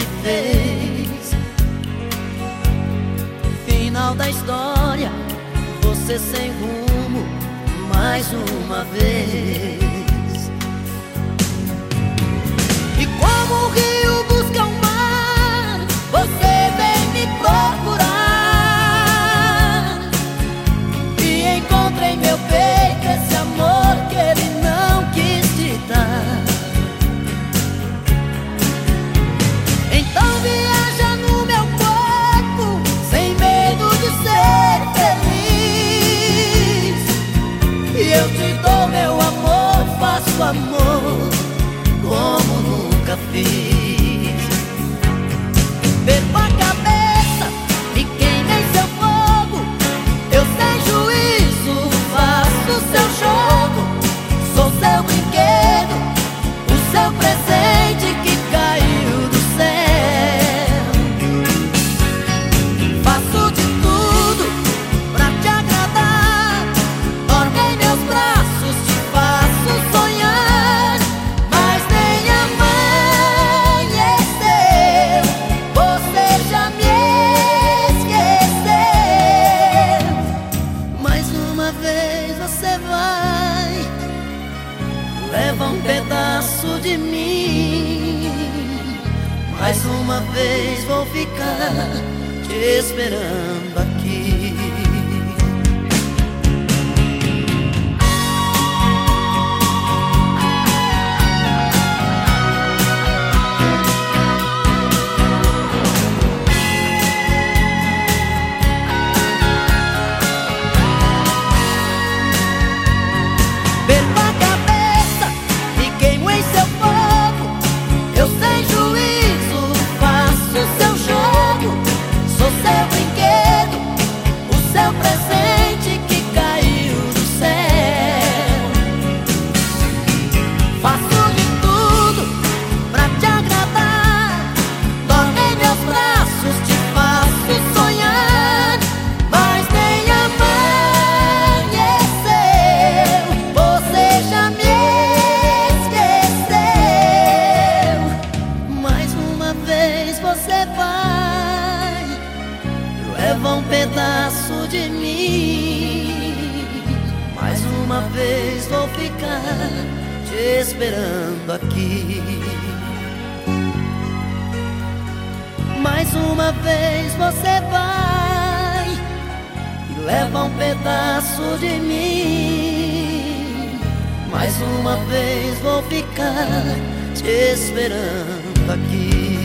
vez. Final da história, você sem rumo, mais uma vez. Eu te dou meu amor, faço amor como nunca fiz. De mim. Mais uma vez vou ficar te esperando aqui. Vez você vai, leva um pedaço de mim. Mais uma vez vou ficar te esperando aqui. Mais uma vez você vai e leva um pedaço de mim. Mais uma vez vou ficar te esperando aqui.